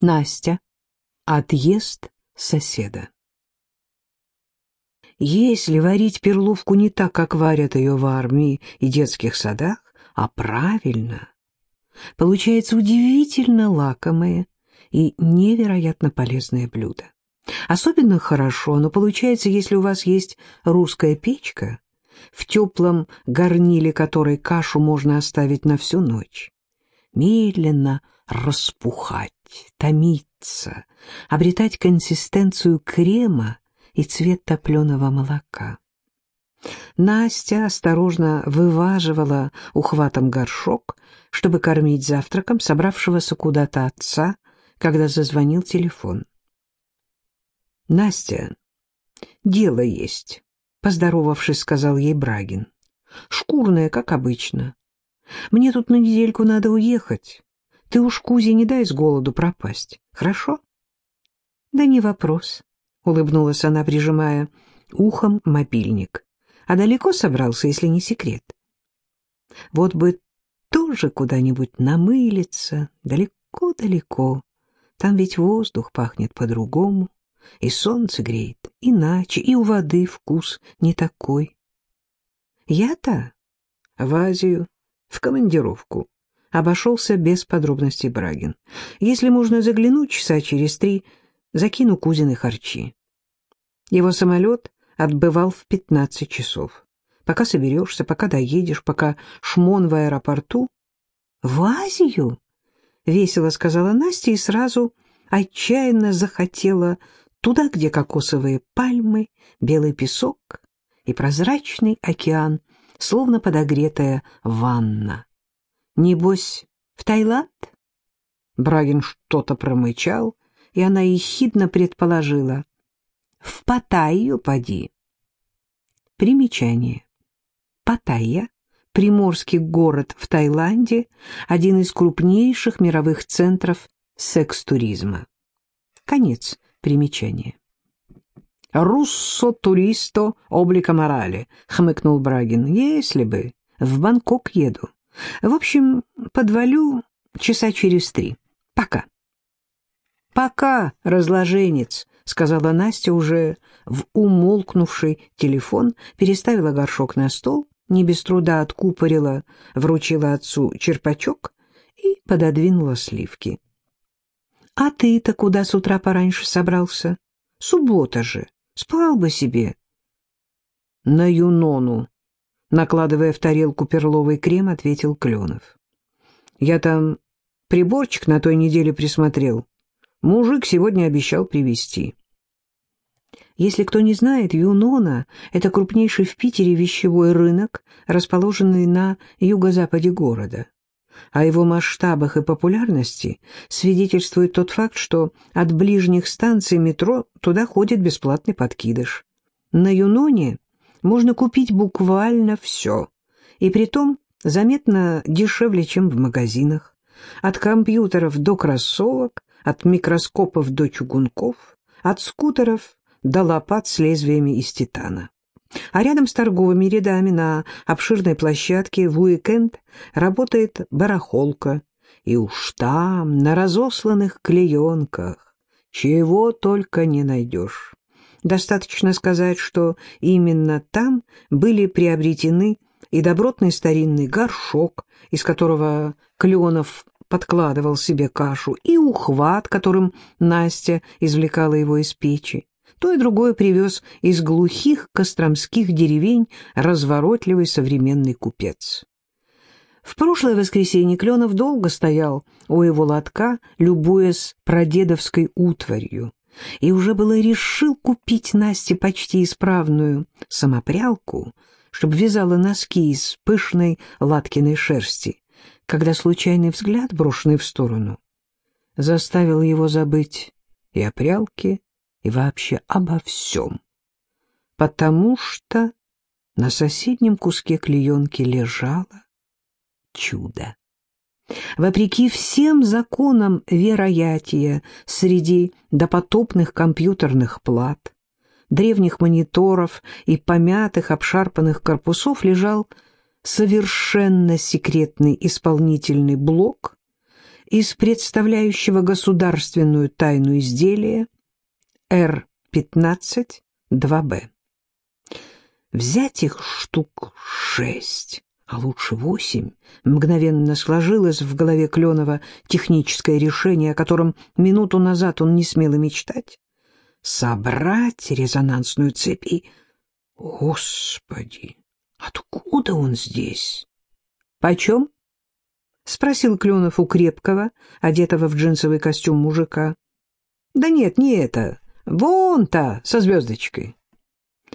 Настя. Отъезд соседа. Если варить перловку не так, как варят ее в армии и детских садах, а правильно, получается удивительно лакомое и невероятно полезное блюдо. Особенно хорошо оно получается, если у вас есть русская печка, в теплом горниле которой кашу можно оставить на всю ночь. Медленно распухать, томиться, обретать консистенцию крема и цвет топленого молока. Настя осторожно вываживала ухватом горшок, чтобы кормить завтраком собравшегося куда-то отца, когда зазвонил телефон. «Настя, дело есть», — поздоровавшись, сказал ей Брагин. «Шкурная, как обычно. Мне тут на недельку надо уехать. Ты уж Кузе не дай с голоду пропасть, хорошо?» «Да не вопрос», — улыбнулась она, прижимая ухом мобильник. «А далеко собрался, если не секрет?» «Вот бы тоже куда-нибудь намылиться, далеко-далеко. Там ведь воздух пахнет по-другому, и солнце греет иначе, и у воды вкус не такой. Я-то в Азию, в командировку, обошелся без подробностей Брагин. Если можно заглянуть часа через три, закину Кузины харчи. Его самолет отбывал в пятнадцать часов. Пока соберешься, пока доедешь, пока шмон в аэропорту. — В Азию? — весело сказала Настя и сразу отчаянно захотела туда, где кокосовые пальмы, белый песок и прозрачный океан, словно подогретая ванна. Небось, в Таиланд? Брагин что-то промычал, и она ехидно предположила. В Паттайю поди. Примечание. Паттайя — приморский город в Таиланде, один из крупнейших мировых центров секс-туризма. Конец примечания. «Руссо-туристо облика морали», — хмыкнул Брагин. «Если бы. В Бангкок еду. В общем, подвалю часа через три. Пока. Пока, разложенец, сказала Настя уже в умолкнувший телефон, переставила горшок на стол, не без труда откупорила, вручила отцу черпачок и пододвинула сливки. А ты-то куда с утра пораньше собрался? Суббота же. Спал бы себе. На Юнону, накладывая в тарелку перловый крем, ответил Кленов. Я там приборчик на той неделе присмотрел. Мужик сегодня обещал привезти. Если кто не знает, Юнона — это крупнейший в Питере вещевой рынок, расположенный на юго-западе города. О его масштабах и популярности свидетельствует тот факт, что от ближних станций метро туда ходит бесплатный подкидыш. На Юноне можно купить буквально все, и притом заметно дешевле, чем в магазинах. От компьютеров до кроссовок, от микроскопов до чугунков, от скутеров до лопат с лезвиями из титана. А рядом с торговыми рядами на обширной площадке в уикенд работает барахолка, и уж там, на разосланных клеенках, чего только не найдешь. Достаточно сказать, что именно там были приобретены и добротный старинный горшок, из которого Кленов подкладывал себе кашу, и ухват, которым Настя извлекала его из печи. То и другое привез из глухих костромских деревень разворотливый современный купец. В прошлое воскресенье Кленов долго стоял у его лотка, любуясь прадедовской утварью, и уже было решил купить Насте почти исправную самопрялку, чтобы вязала носки из пышной латкиной шерсти, когда случайный взгляд, брошенный в сторону, заставил его забыть и о прялке, и вообще обо всем, потому что на соседнем куске клеенки лежало чудо. Вопреки всем законам вероятия среди допотопных компьютерных плат, древних мониторов и помятых обшарпанных корпусов лежал совершенно секретный исполнительный блок, из представляющего государственную тайну изделия Р-15 2Б. Взять их штук шесть, а лучше восемь, мгновенно сложилось в голове Кленова техническое решение, о котором минуту назад он не смел и мечтать. Собрать резонансную цепь и... Господи, откуда он здесь? Почем? — спросил Кленов у крепкого, одетого в джинсовый костюм мужика. — Да нет, не это. Вон та, со звездочкой.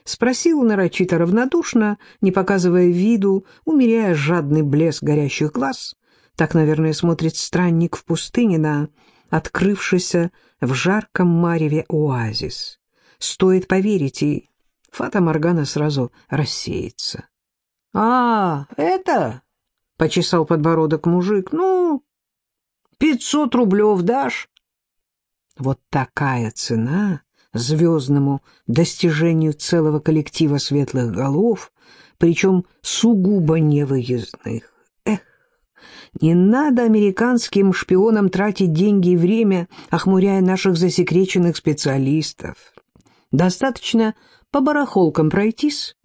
Спросил нарочито равнодушно, не показывая виду, умеряя жадный блеск горящих глаз. Так, наверное, смотрит странник в пустыне на открывшийся в жарком мареве оазис. Стоит поверить, и Фата Моргана сразу рассеется. — А, это? — почесал подбородок мужик. — Ну, пятьсот рублев дашь? Вот такая цена звездному достижению целого коллектива светлых голов, причем сугубо невыездных. Эх, не надо американским шпионам тратить деньги и время, охмуряя наших засекреченных специалистов. Достаточно по барахолкам пройтись.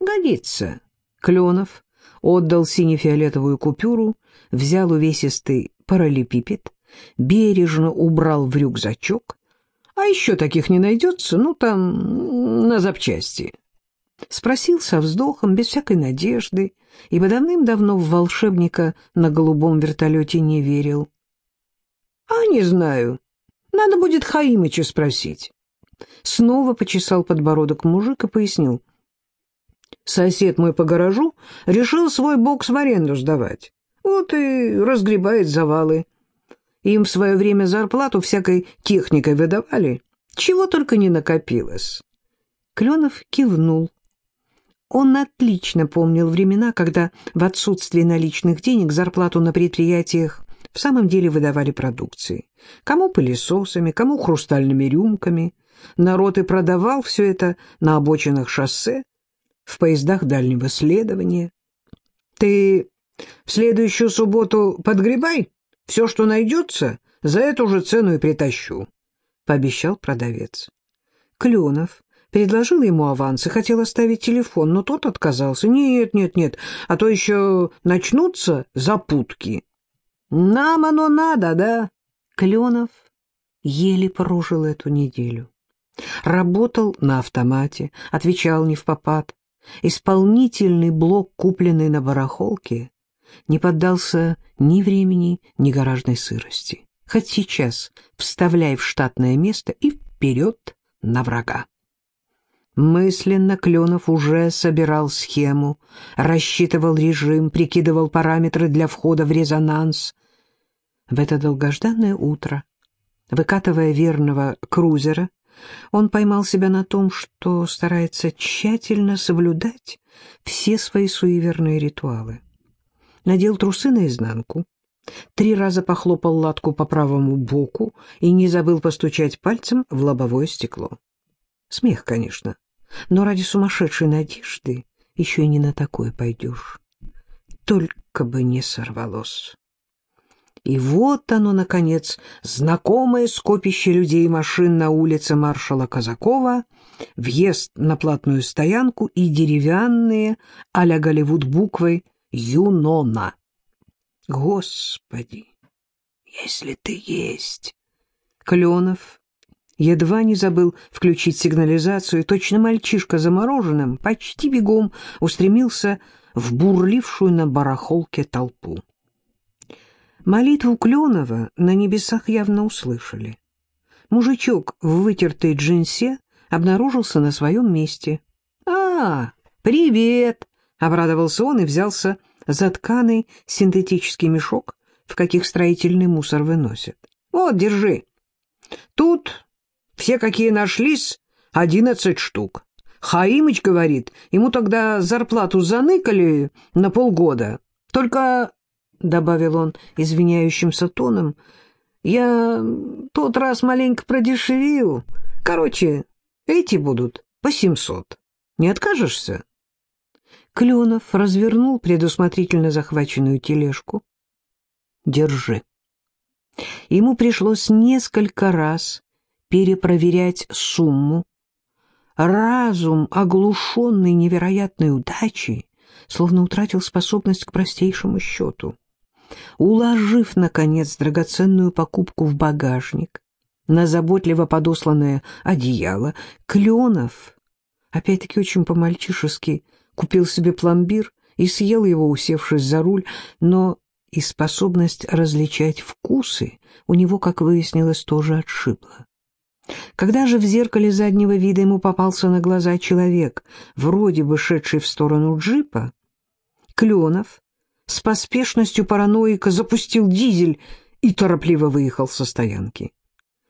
Годится. Кленов отдал сине-фиолетовую купюру, взял увесистый параллелепипед, бережно убрал в рюкзачок, а еще таких не найдется, ну, там, на запчасти. Спросил со вздохом, без всякой надежды, ибо давным-давно в волшебника на голубом вертолете не верил. — А не знаю. Надо будет Хаимыча спросить. Снова почесал подбородок мужик и пояснил. Сосед мой по гаражу решил свой бокс в аренду сдавать. Вот и разгребает завалы. Им в свое время зарплату всякой техникой выдавали. Чего только не накопилось. Кленов кивнул. Он отлично помнил времена, когда в отсутствие наличных денег зарплату на предприятиях в самом деле выдавали продукции. Кому пылесосами, кому хрустальными рюмками. Народ и продавал все это на обочинах шоссе, в поездах дальнего следования. «Ты в следующую субботу подгребай?» Все, что найдется, за эту же цену и притащу», — пообещал продавец. Кленов предложил ему аванс и хотел оставить телефон, но тот отказался. «Нет, нет, нет, а то еще начнутся запутки». «Нам оно надо, да?» Кленов еле прожил эту неделю. Работал на автомате, отвечал не в попад. Исполнительный блок, купленный на барахолке, не поддался ни времени, ни гаражной сырости. Хоть сейчас вставляй в штатное место и вперед на врага. Мысленно Кленов уже собирал схему, рассчитывал режим, прикидывал параметры для входа в резонанс. В это долгожданное утро, выкатывая верного крузера, он поймал себя на том, что старается тщательно соблюдать все свои суеверные ритуалы надел трусы наизнанку, три раза похлопал латку по правому боку и не забыл постучать пальцем в лобовое стекло. Смех, конечно, но ради сумасшедшей надежды еще и не на такое пойдешь. Только бы не сорвалось. И вот оно, наконец, знакомое скопище людей и машин на улице маршала Казакова, въезд на платную стоянку и деревянные а-ля Голливуд буквы Юнона. Господи, если ты есть! Кленов едва не забыл включить сигнализацию, точно мальчишка замороженным почти бегом устремился в бурлившую на барахолке толпу. Молитву Кленова на небесах явно услышали. Мужичок в вытертой джинсе обнаружился на своем месте. «А, привет!» Обрадовался он и взялся за тканый синтетический мешок, в каких строительный мусор выносят. «Вот, держи. Тут все, какие нашлись, одиннадцать штук. Хаимыч говорит, ему тогда зарплату заныкали на полгода. Только, — добавил он извиняющимся тоном, — я тот раз маленько продешевил. Короче, эти будут по семьсот. Не откажешься?» Кленов развернул предусмотрительно захваченную тележку. «Держи». Ему пришлось несколько раз перепроверять сумму. Разум, оглушенный невероятной удачей, словно утратил способность к простейшему счету. Уложив, наконец, драгоценную покупку в багажник, на заботливо подосланное одеяло, Кленов, опять-таки очень по-мальчишески, купил себе пломбир и съел его, усевшись за руль, но и способность различать вкусы у него, как выяснилось, тоже отшибла. Когда же в зеркале заднего вида ему попался на глаза человек, вроде бы шедший в сторону джипа, Кленов с поспешностью параноика запустил дизель и торопливо выехал со стоянки.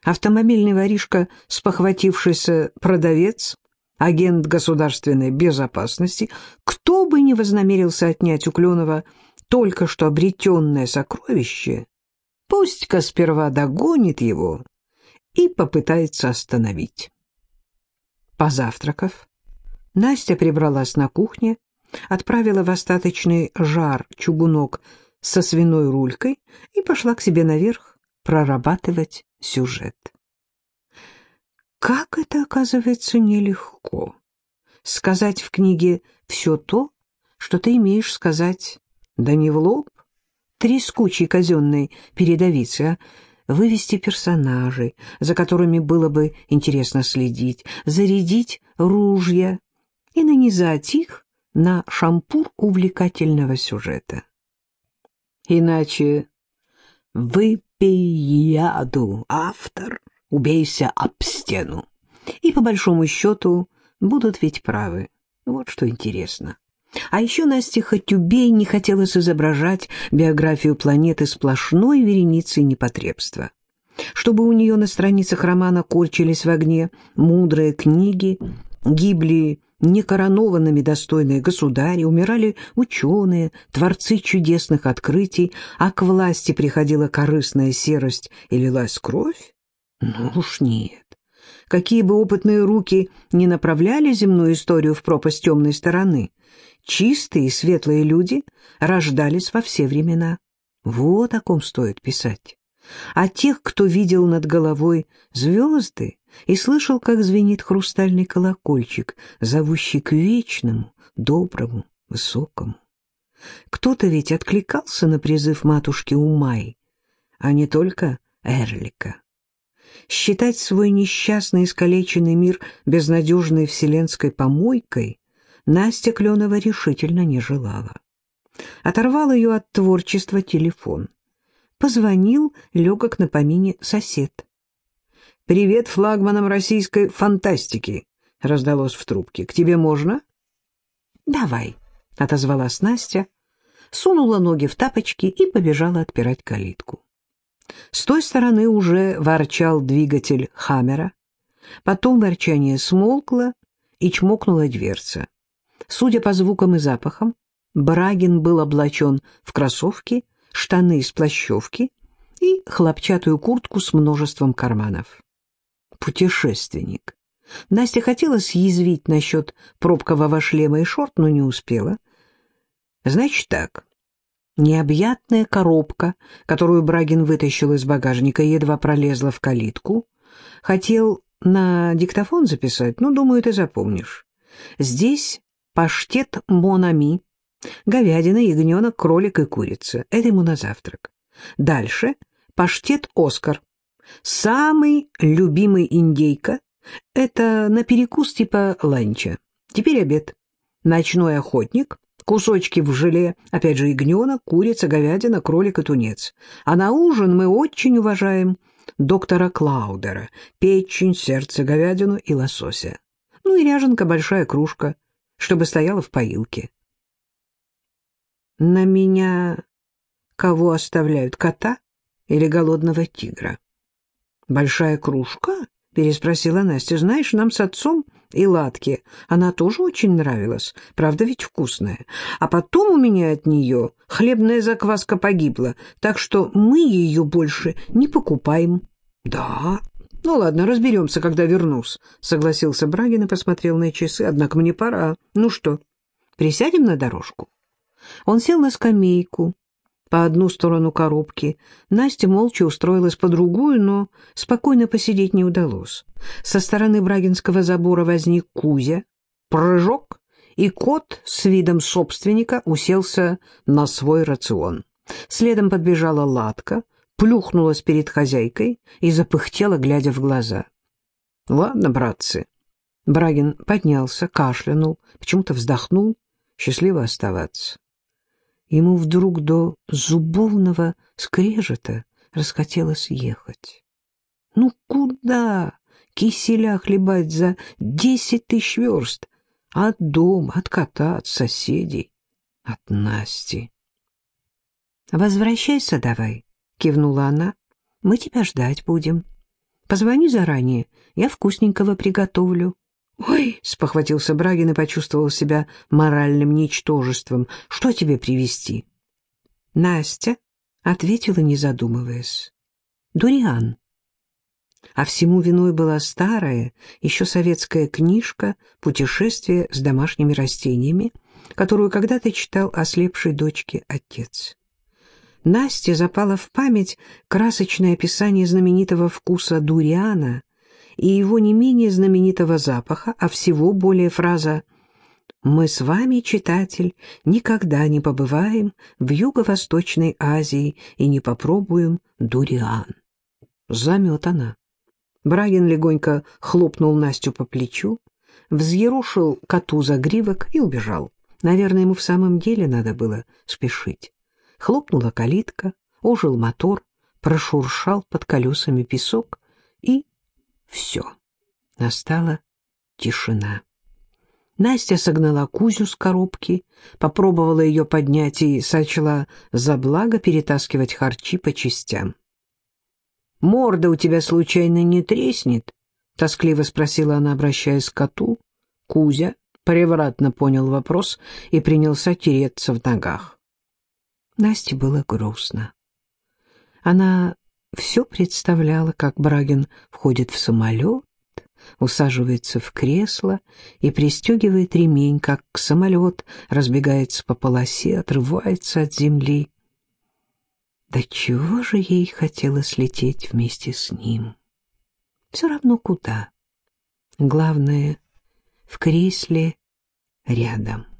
Автомобильный воришка, спохватившийся продавец, агент государственной безопасности, кто бы ни вознамерился отнять у Кленова только что обретенное сокровище, пусть-ка сперва догонит его и попытается остановить. Позавтракав, Настя прибралась на кухне, отправила в остаточный жар чугунок со свиной рулькой и пошла к себе наверх прорабатывать сюжет. Как это, оказывается, нелегко. Сказать в книге все то, что ты имеешь сказать, да не в лоб, трескучей казенной передовицы, а? Вывести персонажей, за которыми было бы интересно следить, зарядить ружья и нанизать их на шампур увлекательного сюжета. Иначе выпей яду, автор, убейся об стену. И по большому счету будут ведь правы. Вот что интересно. А еще Насте хоть убей не хотелось изображать биографию планеты сплошной вереницей непотребства. Чтобы у нее на страницах романа корчились в огне мудрые книги, гибли некоронованными достойные государи, умирали ученые, творцы чудесных открытий, а к власти приходила корыстная серость и лилась кровь? Ну уж нет. Какие бы опытные руки не направляли земную историю в пропасть темной стороны, чистые и светлые люди рождались во все времена. Вот о ком стоит писать. А тех, кто видел над головой звезды и слышал, как звенит хрустальный колокольчик, зовущий к вечному, доброму, высокому. Кто-то ведь откликался на призыв матушки Умай, а не только Эрлика. Считать свой несчастный искалеченный мир безнадежной вселенской помойкой Настя Кленова решительно не желала. Оторвал ее от творчества телефон. Позвонил, легок на помине сосед. «Привет флагманам российской фантастики!» — раздалось в трубке. «К тебе можно?» «Давай», — отозвалась Настя, сунула ноги в тапочки и побежала отпирать калитку. С той стороны уже ворчал двигатель «Хаммера», потом ворчание смолкло и чмокнула дверца. Судя по звукам и запахам, Брагин был облачен в кроссовки, штаны из плащевки и хлопчатую куртку с множеством карманов. Путешественник. Настя хотела съязвить насчет пробкового шлема и шорт, но не успела. Значит так, необъятная коробка, которую Брагин вытащил из багажника, едва пролезла в калитку. Хотел на диктофон записать, но, думаю, ты запомнишь. Здесь паштет Монами, говядина, ягненок, кролик и курица. Это ему на завтрак. Дальше паштет Оскар. Самый любимый индейка — это на перекус типа ланча. Теперь обед. Ночной охотник, кусочки в желе, опять же ягненок, курица, говядина, кролик и тунец. А на ужин мы очень уважаем доктора Клаудера, печень, сердце, говядину и лосося. Ну и ряженка, большая кружка, чтобы стояла в поилке. На меня кого оставляют, кота или голодного тигра? «Большая кружка?» — переспросила Настя. «Знаешь, нам с отцом и ладки она тоже очень нравилась, правда ведь вкусная. А потом у меня от нее хлебная закваска погибла, так что мы ее больше не покупаем». «Да?» «Ну ладно, разберемся, когда вернусь», — согласился Брагин и посмотрел на часы. «Однако мне пора. Ну что, присядем на дорожку?» Он сел на скамейку, по одну сторону коробки. Настя молча устроилась по другую, но спокойно посидеть не удалось. Со стороны Брагинского забора возник Кузя, прыжок, и кот с видом собственника уселся на свой рацион. Следом подбежала Латка, плюхнулась перед хозяйкой и запыхтела, глядя в глаза. — Ладно, братцы. Брагин поднялся, кашлянул, почему-то вздохнул. Счастливо оставаться. Ему вдруг до зубовного скрежета расхотелось ехать. Ну куда киселя хлебать за десять тысяч верст? От дома, от кота, от соседей, от Насти. «Возвращайся давай», — кивнула она. «Мы тебя ждать будем. Позвони заранее, я вкусненького приготовлю». «Ой!» — спохватился Брагин и почувствовал себя моральным ничтожеством. «Что тебе привезти?» Настя ответила, не задумываясь. «Дуриан». А всему виной была старая, еще советская книжка «Путешествие с домашними растениями», которую когда-то читал ослепшей дочке отец. Насте запало в память красочное описание знаменитого вкуса дуриана — и его не менее знаменитого запаха, а всего более фраза «Мы с вами, читатель, никогда не побываем в Юго-Восточной Азии и не попробуем дуриан». Заметана. Брагин легонько хлопнул Настю по плечу, взъерушил коту за гривок и убежал. Наверное, ему в самом деле надо было спешить. Хлопнула калитка, ожил мотор, прошуршал под колесами песок и все. Настала тишина. Настя согнала Кузю с коробки, попробовала ее поднять и сочла за благо перетаскивать харчи по частям. «Морда у тебя случайно не треснет?» — тоскливо спросила она, обращаясь к коту. Кузя превратно понял вопрос и принялся тереться в ногах. Насте было грустно. Она все представляла, как Брагин входит в самолет, усаживается в кресло и пристегивает ремень, как самолет разбегается по полосе, отрывается от земли. Да чего же ей хотелось лететь вместе с ним? Все равно куда. Главное, в кресле рядом.